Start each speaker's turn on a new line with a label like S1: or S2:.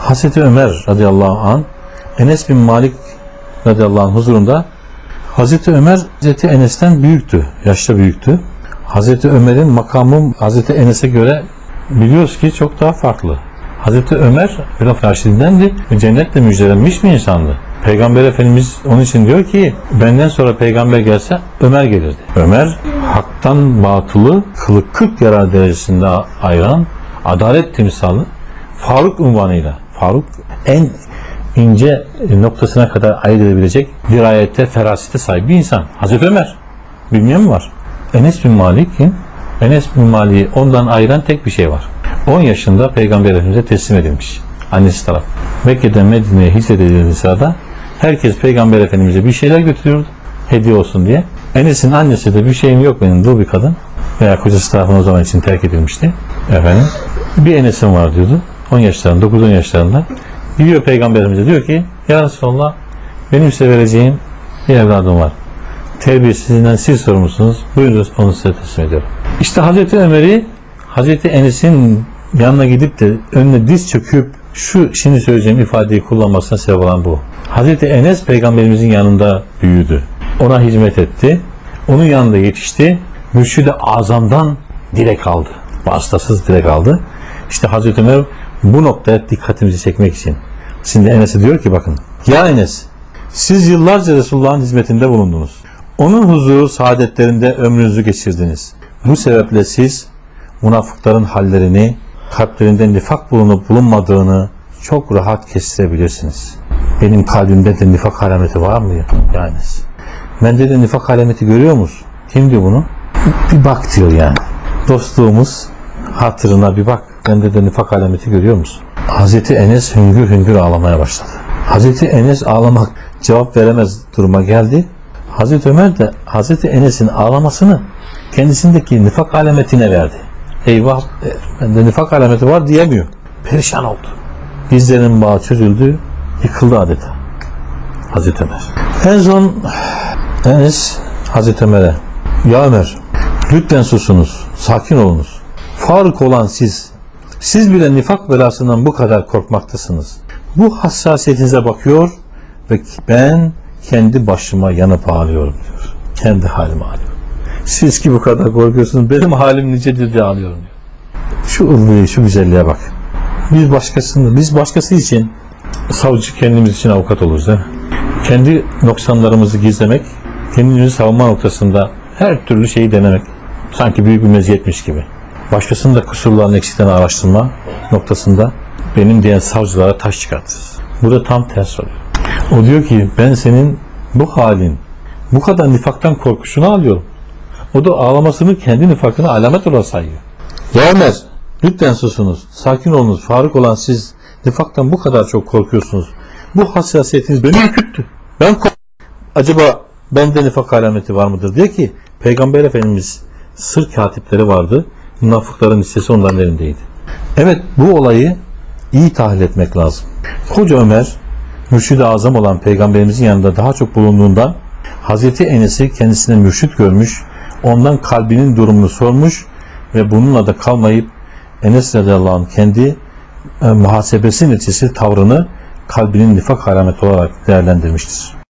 S1: Hazreti Ömer radıyallahu an Enes bin Malik radıyallahu anh huzurunda Hazreti Ömer Hazreti Enes'ten büyüktü. Yaşta büyüktü. Hazreti Ömer'in makamı Hazreti Enes'e göre biliyoruz ki çok daha farklı. Hazreti Ömer Hülaf Raşidindendi ve cennetle müjdelenmiş bir insandı. Peygamber Efendimiz onun için diyor ki benden sonra peygamber gelse Ömer gelirdi. Ömer haktan batılı kılık kırk yarar derecesinde ayıran adalet timsali Faruk unvanıyla Faruk en ince noktasına kadar ayırt edebilecek dirayette, ferasete sahip bir insan. Hazreti Ömer. Bilmeyen mi var? Enes bin Malik'in Enes bin Malik'i ondan ayıran tek bir şey var. 10 yaşında Peygamber Efendimiz'e teslim edilmiş. Annesi taraf. Mekke'den Medine'ye hicret edildiği sırada herkes Peygamber Efendimiz'e bir şeyler götürüyordu. Hediye olsun diye. Enes'in annesi de bir şeyim yok benim dul bir kadın. Veya kocası tarafından o zaman için terk edilmişti. Efendim. Bir Enes'im var diyordu. 10 yaşlarında, 9-10 yaşlarında. Gidiyor Peygamberimize diyor ki Ya Resulallah benim size vereceğim bir evladım var. Terbiyesizliğinden siz sorumlusunuz. Buyurun onu size teslim ediyorum. İşte Hazreti Ömer'i Hazreti Enes'in yanına gidip de önüne diz çöküp şu şimdi söyleyeceğim ifadeyi kullanmasına sebep olan bu. Hazreti Enes peygamberimizin yanında büyüdü. Ona hizmet etti. Onun yanında yetişti. Mürşid-i Azam'dan direk aldı. Vasıtasız direk aldı. İşte Hazreti Ömer bu noktaya dikkatimizi çekmek için. Şimdi Enes'e diyor ki bakın. Ya Enes siz yıllarca Resulullah'ın hizmetinde bulundunuz. Onun huzuru saadetlerinde ömrünüzü geçirdiniz. Bu sebeple siz münafıkların hallerini, kalplerinde nifak bulunup bulunmadığını çok rahat kestirebilirsiniz. Benim kalbimde de nifak alameti var mı ya Enes? Bende de nifak alameti görüyor musun? Kim diyor bunu? Bir bak diyor yani. Dostluğumuz hatırına bir bak. Bende de nifak alameti görüyor musun? Hazreti Enes hüngür hüngür ağlamaya başladı. Hazreti Enes ağlamak cevap veremez duruma geldi. Hazreti Ömer de Hazreti Enes'in ağlamasını kendisindeki nifak alametine verdi. Eyvah bende nifak alameti var diyemiyor. Perişan oldu. Dizlerinin bağı çözüldü, yıkıldı adeta. Hazreti Ömer. En son Enes Hazreti Ömer'e Ya Ömer lütfen susunuz, sakin olunuz. Faruk olan siz, siz bile nifak belasından bu kadar korkmaktasınız. Bu hassasiyetinize bakıyor ve ben kendi başıma yanıp ağlıyorum diyor. Kendi halime ağlıyorum. Siz ki bu kadar korkuyorsunuz, benim halim nicedir diye ağlıyorum diyor. Şu ulviye, şu güzelliğe bak. Biz başkasını, biz başkası için savcı kendimiz için avukat oluruz değil mi? Kendi noksanlarımızı gizlemek, kendimizi savunma noktasında her türlü şeyi denemek sanki büyük bir meziyetmiş gibi. Başkasının da kusurlarını eksiklerini araştırma noktasında benim diyen savcılara taş çıkartırız. Burada tam ters oluyor. O diyor ki ben senin bu halin, bu kadar nifaktan korkusunu alıyorum. O da ağlamasını kendi nifakını alamet olarak sayıyor. Ya Ömer, lütfen susunuz, sakin olunuz, Faruk olan siz nifaktan bu kadar çok korkuyorsunuz. Bu hassasiyetiniz beni ürküttü. Ben Acaba bende nifak alameti var mıdır diye ki Peygamber Efendimiz sır katipleri vardı. Münafıkların listesi onların elindeydi. Evet bu olayı iyi tahlil etmek lazım. Koca Ömer mürşid-i azam olan peygamberimizin yanında daha çok bulunduğundan Hazreti Enes'i kendisine mürşit görmüş, ondan kalbinin durumunu sormuş ve bununla da kalmayıp Enes radıyallahu anh kendi e, muhasebesi neticesi tavrını kalbinin nifak alameti olarak değerlendirmiştir.